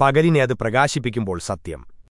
പകലിനെ അത് പ്രകാശിപ്പിക്കുമ്പോൾ സത്യം